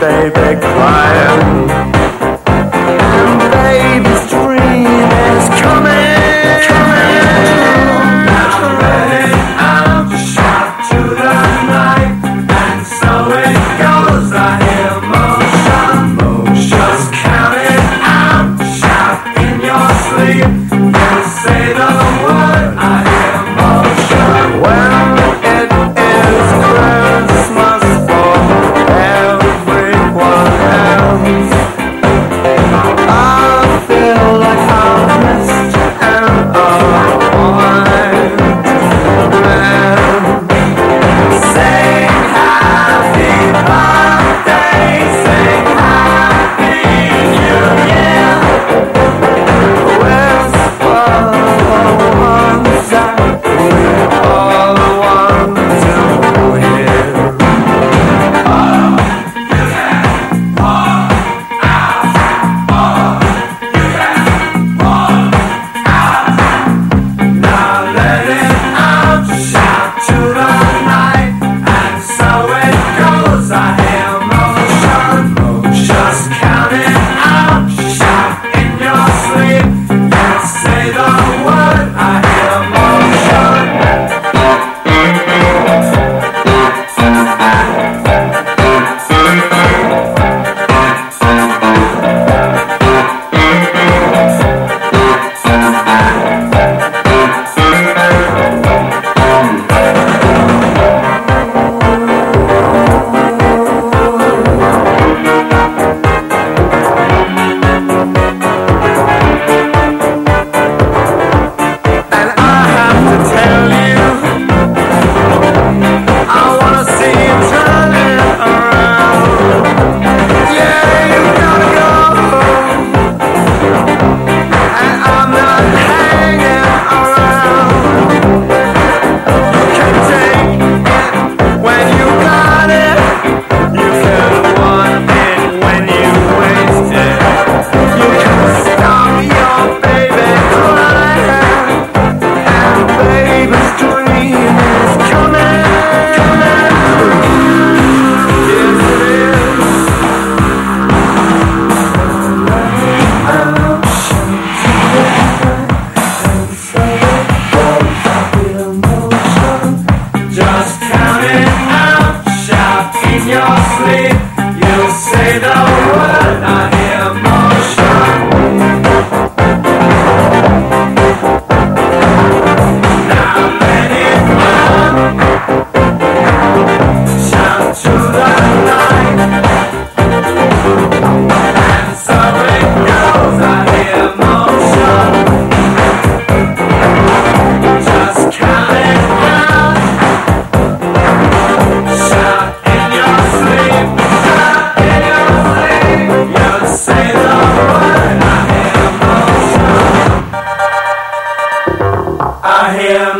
baby, crying.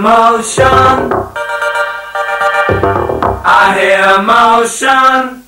Motion. I hear motion.